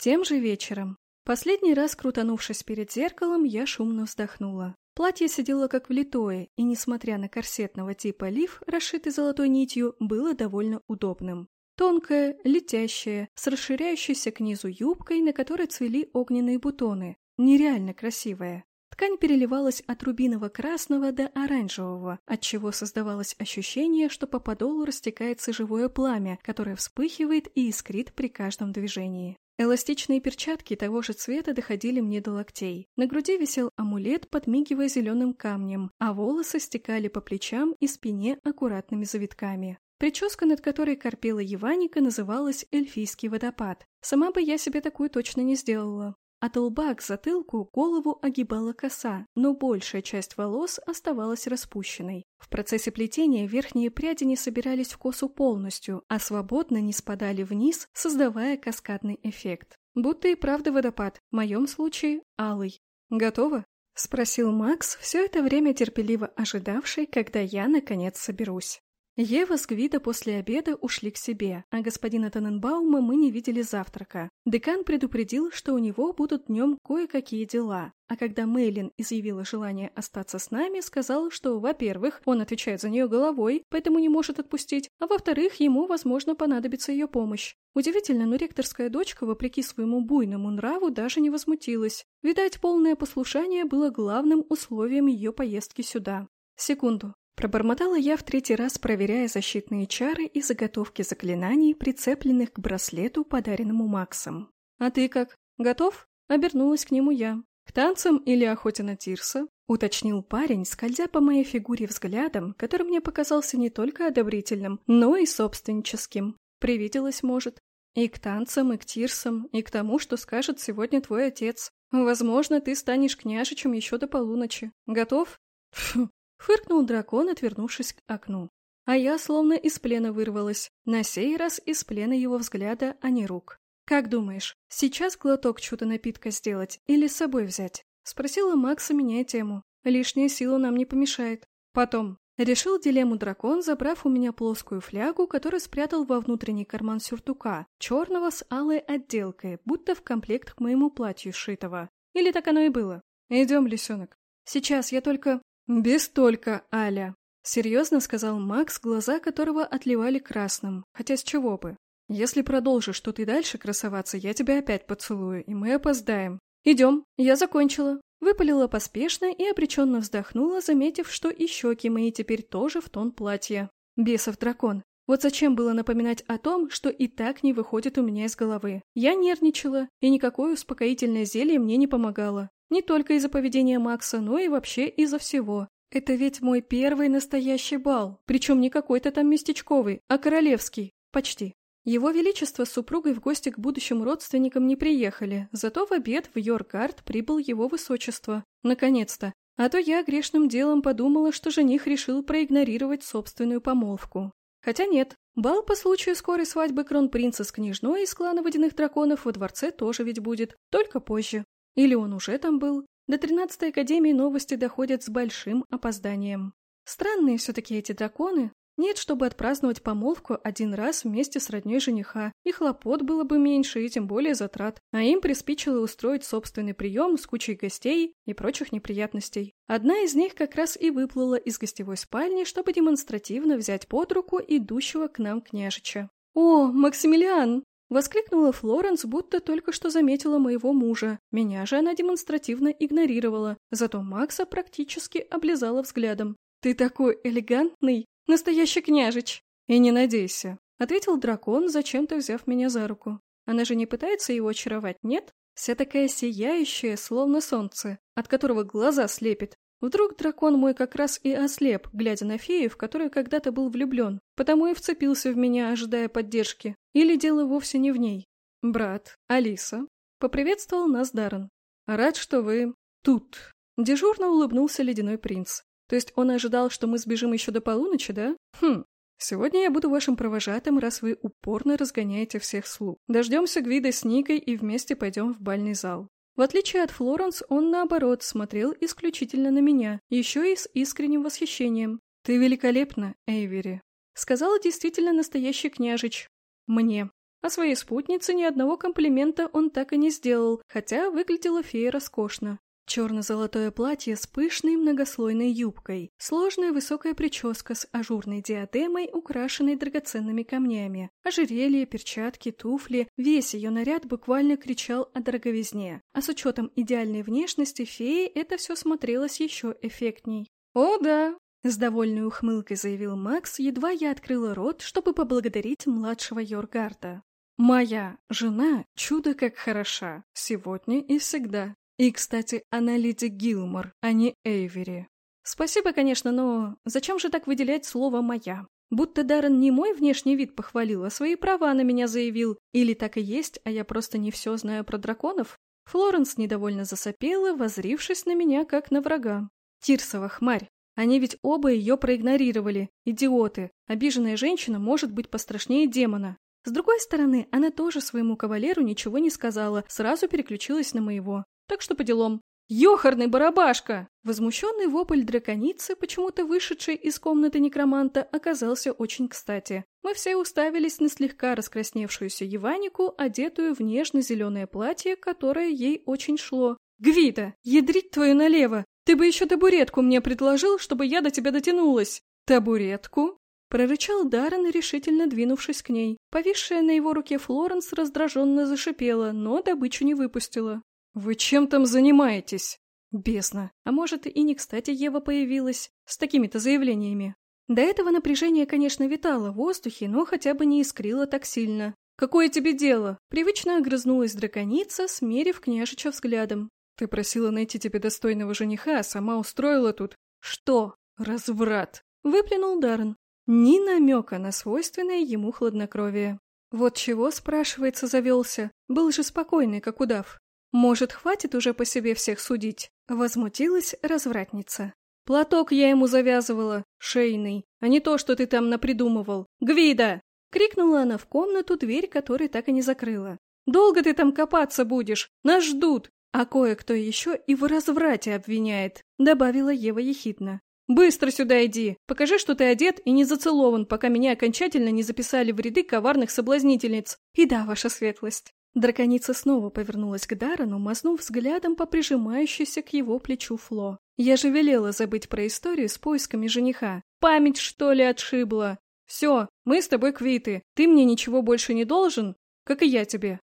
Тем же вечером. Последний раз, крутанувшись перед зеркалом, я шумно вздохнула. Платье сидело как влитое, и, несмотря на корсетного типа лиф, расшитый золотой нитью, было довольно удобным. Тонкое, летящее, с расширяющейся к низу юбкой, на которой цвели огненные бутоны. Нереально красивое. Ткань переливалась от рубиново-красного до оранжевого, отчего создавалось ощущение, что по подолу растекается живое пламя, которое вспыхивает и искрит при каждом движении. Эластичные перчатки того же цвета доходили мне до локтей. На груди висел амулет, подмигивая зеленым камнем, а волосы стекали по плечам и спине аккуратными завитками. Прическа, над которой корпела Еваника, называлась «Эльфийский водопад». Сама бы я себе такую точно не сделала. От лба к затылку голову огибала коса, но большая часть волос оставалась распущенной. В процессе плетения верхние пряди не собирались в косу полностью, а свободно не спадали вниз, создавая каскадный эффект. Будто и правда водопад, в моем случае алый. «Готово?» – спросил Макс, все это время терпеливо ожидавший, когда я, наконец, соберусь. Ева с Гвида после обеда ушли к себе, а господина Таненбаума мы не видели завтрака. Декан предупредил, что у него будут днем кое-какие дела, а когда Мейлин изъявила желание остаться с нами, сказал, что, во-первых, он отвечает за нее головой, поэтому не может отпустить, а во-вторых, ему, возможно, понадобится ее помощь. Удивительно, но ректорская дочка, вопреки своему буйному нраву, даже не возмутилась. Видать, полное послушание было главным условием ее поездки сюда. Секунду. Пробормотала я в третий раз, проверяя защитные чары и заготовки заклинаний, прицепленных к браслету, подаренному Максом. «А ты как? Готов?» — обернулась к нему я. «К танцам или охоте на Тирса?» — уточнил парень, скользя по моей фигуре взглядом, который мне показался не только одобрительным, но и собственническим. Привиделось, может. И к танцам, и к Тирсам, и к тому, что скажет сегодня твой отец. Возможно, ты станешь княжичем еще до полуночи. Готов? Фыркнул дракон, отвернувшись к окну. А я словно из плена вырвалась, на сей раз из плена его взгляда, а не рук. «Как думаешь, сейчас глоток чудо напитка сделать или с собой взять?» Спросила Макса, меняя тему. «Лишняя сила нам не помешает. Потом». Решил дилемму дракон, забрав у меня плоскую флягу, которую спрятал во внутренний карман сюртука, черного с алой отделкой, будто в комплект к моему платью сшитого. Или так оно и было. «Идем, лисенок. Сейчас я только...» «Без только, Аля», — серьезно сказал Макс, глаза которого отливали красным, хотя с чего бы. «Если продолжишь тут и дальше красоваться, я тебя опять поцелую, и мы опоздаем. Идем, я закончила». Выпалила поспешно и обреченно вздохнула, заметив, что и щеки мои теперь тоже в тон платья. Бесов дракон. Вот зачем было напоминать о том, что и так не выходит у меня из головы. Я нервничала, и никакое успокоительное зелье мне не помогало. Не только из-за поведения Макса, но и вообще из-за всего. Это ведь мой первый настоящий бал, причем не какой-то там местечковый, а королевский. Почти. Его Величество с супругой в гости к будущим родственникам не приехали, зато в обед в Йоргард прибыл его высочество. Наконец-то. А то я грешным делом подумала, что жених решил проигнорировать собственную помолвку. Хотя нет, бал по случаю скорой свадьбы кронпринца с княжной из клана водяных драконов во дворце тоже ведь будет, только позже. Или он уже там был? До 13-й Академии новости доходят с большим опозданием. Странные все-таки эти драконы. Нет, чтобы отпраздновать помолвку один раз вместе с родней жениха. И хлопот было бы меньше, и тем более затрат. А им приспичило устроить собственный прием с кучей гостей и прочих неприятностей. Одна из них как раз и выплыла из гостевой спальни, чтобы демонстративно взять под руку идущего к нам княжича. «О, Максимилиан!» Воскликнула Флоренс, будто только что заметила моего мужа. Меня же она демонстративно игнорировала, зато Макса практически облизала взглядом. «Ты такой элегантный! Настоящий княжич!» «И не надейся», — ответил дракон, зачем-то взяв меня за руку. Она же не пытается его очаровать, нет? Вся такая сияющая, словно солнце, от которого глаза слепит. Вдруг дракон мой как раз и ослеп, глядя на фею, в которую когда-то был влюблен, потому и вцепился в меня, ожидая поддержки. Или дело вовсе не в ней. «Брат, Алиса», — поприветствовал нас Даррен. «Рад, что вы тут». Дежурно улыбнулся ледяной принц. То есть он ожидал, что мы сбежим еще до полуночи, да? Хм, Сегодня я буду вашим провожатым, раз вы упорно разгоняете всех слуг. Дождемся Гвида с Никой и вместе пойдем в бальный зал. В отличие от Флоренс, он, наоборот, смотрел исключительно на меня, еще и с искренним восхищением. «Ты великолепна, Эйвери», — сказала действительно настоящий княжич. «Мне». А своей спутнице ни одного комплимента он так и не сделал, хотя выглядела фея роскошно. Черно-золотое платье с пышной многослойной юбкой, сложная высокая прическа с ажурной диадемой, украшенной драгоценными камнями, ожерелье, перчатки, туфли, весь ее наряд буквально кричал о дороговизне. А с учетом идеальной внешности феи это все смотрелось еще эффектней. «О да!» — с довольной ухмылкой заявил Макс, едва я открыла рот, чтобы поблагодарить младшего Йоргарда. «Моя жена чудо как хороша, сегодня и всегда». И, кстати, она леди Гилмор, а не Эйвери. Спасибо, конечно, но зачем же так выделять слово «моя»? Будто Даррен не мой внешний вид похвалил, а свои права на меня заявил. Или так и есть, а я просто не все знаю про драконов? Флоренс недовольно засопела, возрившись на меня, как на врага. Тирсова хмарь. Они ведь оба ее проигнорировали. Идиоты. Обиженная женщина может быть пострашнее демона. С другой стороны, она тоже своему кавалеру ничего не сказала, сразу переключилась на моего. Так что по делам. «Ёхарный барабашка!» Возмущенный вопль драконицы, почему-то вышедший из комнаты некроманта, оказался очень кстати. Мы все уставились на слегка раскрасневшуюся Еванику, одетую в нежно-зеленое платье, которое ей очень шло. «Гвида, ядрить твою налево! Ты бы еще табуретку мне предложил, чтобы я до тебя дотянулась!» «Табуретку?» Прорычал Даррен, решительно двинувшись к ней. Повисшая на его руке Флоренс раздраженно зашипела, но добычу не выпустила. «Вы чем там занимаетесь?» Бесно. А может, и не кстати Ева появилась с такими-то заявлениями. До этого напряжение, конечно, витало в воздухе, но хотя бы не искрило так сильно. «Какое тебе дело?» Привычно огрызнулась драконица, смерив княжича взглядом. «Ты просила найти тебе достойного жениха, а сама устроила тут...» «Что?» «Разврат!» Выплюнул Даррен. Ни намека на свойственное ему хладнокровие. Вот чего, спрашивается, завелся. Был же спокойный, как удав. «Может, хватит уже по себе всех судить?» — возмутилась развратница. «Платок я ему завязывала, шейный, а не то, что ты там напридумывал. Гвида!» — крикнула она в комнату, дверь которой так и не закрыла. «Долго ты там копаться будешь? Нас ждут!» «А кое-кто еще и в разврате обвиняет», — добавила Ева ехидно. «Быстро сюда иди! Покажи, что ты одет и не зацелован, пока меня окончательно не записали в ряды коварных соблазнительниц. И да, ваша светлость!» Драконица снова повернулась к Дарану, мазнув взглядом по прижимающейся к его плечу Фло. «Я же велела забыть про историю с поисками жениха. Память, что ли, отшибла? Все, мы с тобой квиты. Ты мне ничего больше не должен, как и я тебе.